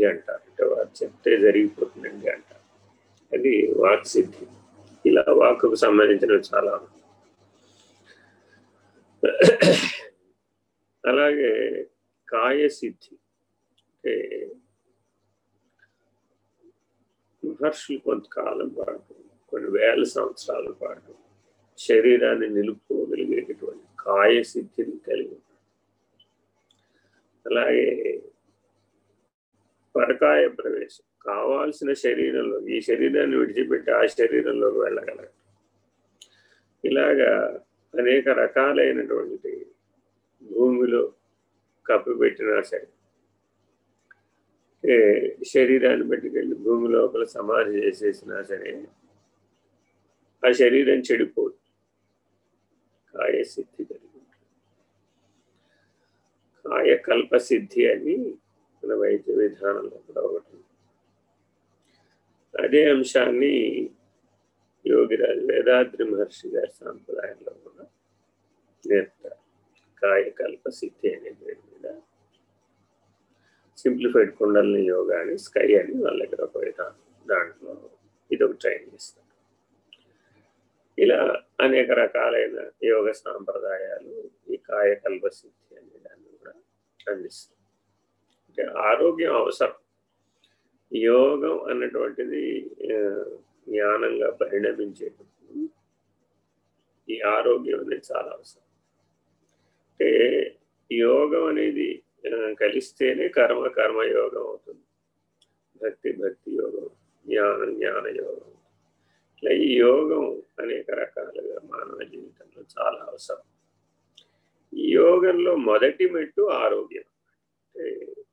సిద్ధి అంటారు. అంటే వారు చెప్తే జరిగిపోతుందండి అంటారు. అది వాక్ సిద్ధి. ఇలా వాక్కు సంబంధించినవి చాలా అలాగే కాయ సిద్ధి. అంటే మహర్షులు కొంతకాలం పాటు కొన్ని వేల సంవత్సరాల పాటు శరీరాన్ని నిలుపుకోగలిగేటటువంటి కాయ సిద్ధిని కలిగి అలాగే పరకాయ ప్రవేశం. కావాల్సిన శరీరంలో ఈ శరీరాన్ని విడిచిపెట్టి ఆ శరీరంలోకి వెళ్ళగలగడం ఇలాగా అనేక రకాలైనటువంటి భూమిలో కప్పిపెట్టినా సరే శరీరాన్ని పెట్టుకెళ్ళి భూమి లోపల సమాధి చేసేసినా సరే ఆ శరీరం చెడిపోదు. కాయ సిద్ధి కలిగి కాయ కల్ప సిద్ధి అని మన వైద్య విధానంలో కూడా ఒకటి. అదే అంశాన్ని యోగిరాజు వేదాద్రి మహర్షి గారి సాంప్రదాయంలో కూడా నేర్పుతారు. కాయకల్ప సిద్ధి అనే పేరు మీద సింప్లిఫైడ్ కుండల్ని యోగా అని స్కై అని వాళ్ళ దగ్గర ఒక విధానం దాంట్లో ఇది ఒక ట్రైనింగ్ ఇస్తారు ఇలా అనేక రకాలైన యోగ సాంప్రదాయాలు ఈ కాయకల్ప సిద్ధి అనే దాన్ని కూడా అందిస్తారు. అంటే ఆరోగ్యం అవసరం. యోగం అన్నటువంటిది జ్ఞానంగా పరిణమించేటప్పుడు ఈ ఆరోగ్యం అనేది చాలా అవసరం. అంటే యోగం అనేది కలిస్తేనే కర్మ కర్మయోగం అవుతుంది. భక్తి భక్తి యోగం జ్ఞానం జ్ఞాన యోగం ఇట్లా ఈ యోగం అనేక రకాలుగా మానవ జీవితంలో చాలా అవసరం. ఈ యోగంలో మొదటి మెట్టు ఆరోగ్యం. అంటే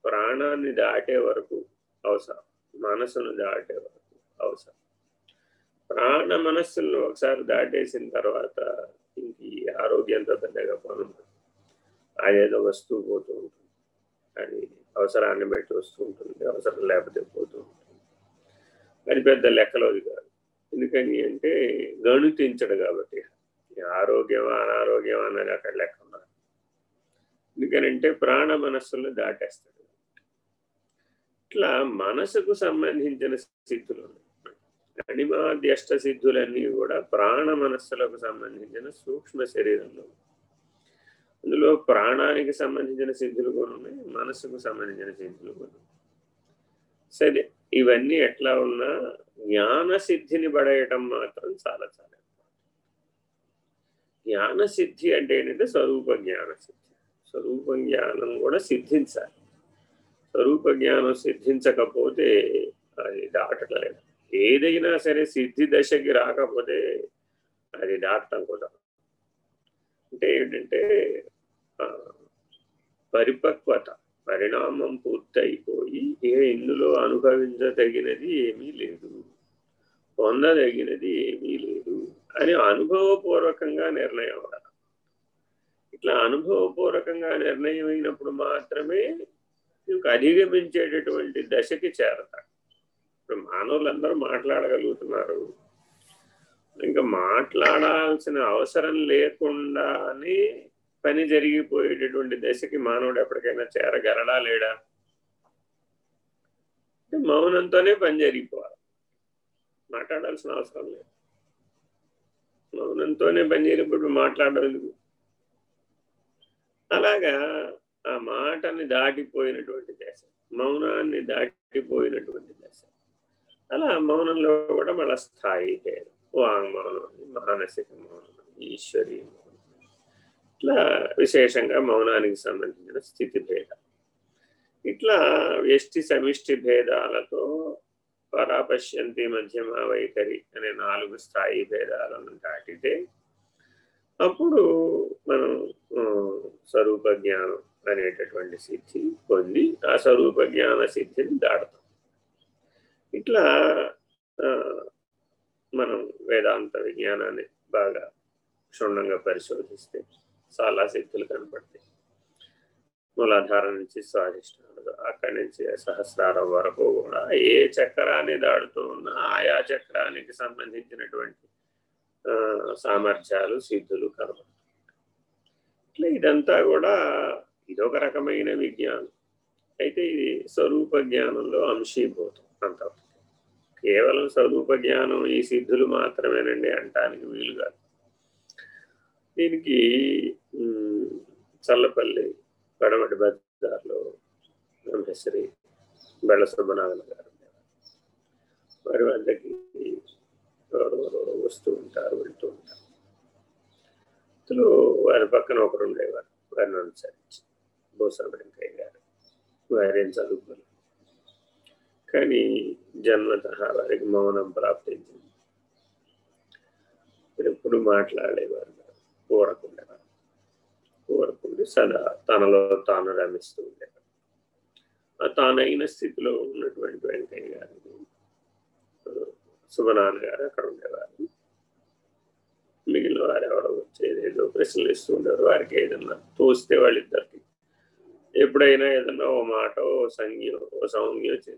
ప్రాణాన్ని దాటే వరకు అవసరం. మనసును దాటే వరకు అవసరం. ప్రాణ మనస్సులను ఒకసారి దాటేసిన తర్వాత ఇంక ఈ ఆరోగ్యంతో పెద్దగా పనుంది అదేదో వస్తువు పోతూ ఉంటుంది. అది అవసరాన్ని బట్టి వస్తూ ఉంటుంది. అవసరం లేకపోతే పోతూ ఉంటుంది. అది పెద్ద లెక్కలోది కాదు. ఎందుకని అంటే గణితించడు కాబట్టి. ఆరోగ్యం అనారోగ్యం అన్నది అక్కడ లెక్క ఉన్నారు ఎందుకనంటే ప్రాణ మనస్సులను దాటేస్తాడు. ఇట్లా మనసుకు సంబంధించిన స్థితులు అణిమాధ్యష్ట సిద్ధులన్నీ కూడా ప్రాణ మనస్సులకు సంబంధించిన సూక్ష్మ శరీరంలో అందులో ప్రాణానికి సంబంధించిన సిద్ధులు కూడా ఉన్నాయి మనసుకు సంబంధించిన సిద్ధులు కూడా సరే ఇవన్నీ ఎట్లా ఉన్నా జ్ఞాన సిద్ధిని పడేయటం మాత్రం చాలా చాలా జ్ఞాన సిద్ధి అంటే ఏంటంటే స్వరూప జ్ఞాన సిద్ధి. స్వరూప జ్ఞానం కూడా సిద్ధించాలి. స్వరూప జ్ఞానం సిద్ధించకపోతే అది దాటలేదు ఏదైనా సరే సిద్ధి దశకి రాకపోతే అది దాటం కూడా అంటే ఏంటంటే పరిపక్వత పరిణామం పూర్తయిపోయి ఏ ఇందులో అనుభవించదగినది ఏమీ లేదు. పొందదగినది ఏమీ లేదు అని అనుభవపూర్వకంగా నిర్ణయం ఇట్లా అనుభవపూర్వకంగా నిర్ణయం అయినప్పుడు మాత్రమే నీకు అధిగమించేటటువంటి దశకి చేరతాడు. ఇప్పుడు మానవులందరూ మాట్లాడగలుగుతున్నారు. ఇంకా మాట్లాడాల్సిన అవసరం లేకుండానే పని జరిగిపోయేటటువంటి దశకి మానవుడు ఎప్పటికైనా చేరగలడా లేడా? అంటే మౌనంతోనే పని జరిగిపోవాలి. మాట్లాడాల్సిన అవసరం లేదు. మౌనంతోనే పని జరిగినప్పుడు మాట్లాడలేదు అలాగా ఆ మాటని దాటిపోయినటువంటి దశ మౌనాన్ని దాటిపోయినటువంటి దశ. అలా మౌనంలో కూడా మళ్ళీ స్థాయి పేరు వాంగ్మౌనం మానసిక మౌనం ఈశ్వరీ మౌనం. ఇట్లా విశేషంగా మౌనానికి సంబంధించిన స్థితి భేదం. ఇట్లా వ్యష్టి సమిష్టి భేదాలతో పరాపశ్యంతి మధ్యమ వైఖరి అనే నాలుగు స్థాయి భేదాలను దాటితే అప్పుడు మనం స్వరూప జ్ఞానం అనేటటువంటి సిద్ధి పొంది ఆ స్వరూప జ్ఞాన సిద్ధిని దాడతాం ఇట్లా మనం వేదాంత విజ్ఞానాన్ని బాగా క్షుణ్ణంగా పరిశోధిస్తే చాలా శక్తులు కనపడతాయి. మూలాధార నుంచి స్వాధిష్టాలు అక్కడి నుంచి సహస్రారం వరకు కూడా ఏ చక్రాన్ని దాడుతూ ఉన్నా ఆయా చక్రానికి సంబంధించినటువంటి సామర్థ్యాలు సిద్ధులు కనబడుతున్నాయి ఇట్లా ఇదంతా కూడా ఇదొక రకమైన విజ్ఞానం. అయితే ఇది స్వరూప జ్ఞానంలో అంశీభూతం అంత. కేవలం స్వరూప జ్ఞానం ఈ సిద్ధులు మాత్రమేనండి అంటానికి వీలు కాదు. దీనికి చల్లపల్లి పడమటి బజార్లో బ్రహ్మశ్రీ బెళ్ళ సుబ్బనాథన్ గారు వారి వద్దకి వస్తూ ఉంటారు వెళ్తూ ఉంటారు. వారి పక్కన ఒకరు ఉండేవారు వారిని అనుసరించి. బోసా వెంకయ్య గారు వారేం చదువుకున్నారు కానీ జన్మత వారికి మౌనం ప్రాప్తించింది. ఎప్పుడు మాట్లాడేవారు కోరకుండేవారు. కోరకుండి సదా తనలో తాను రమిస్తూ ఉండేవారు. ఆ తానైన స్థితిలో ఉన్నటువంటి వెంకయ్య గారు శుభనాన్న గారు అక్కడ ఉండేవారు. మిగిలిన వారు ఎవరో వచ్చేది ఏదో ప్రశ్నలు ఇస్తూ ఉండేవారు. వారికి ఏదన్నా తోస్తే వాళ్ళిద్దరు ఎప్పుడైనా ఏదన్నా ఓ మాట ఓ సంజ్ఞ ఓ సౌజ్ఞ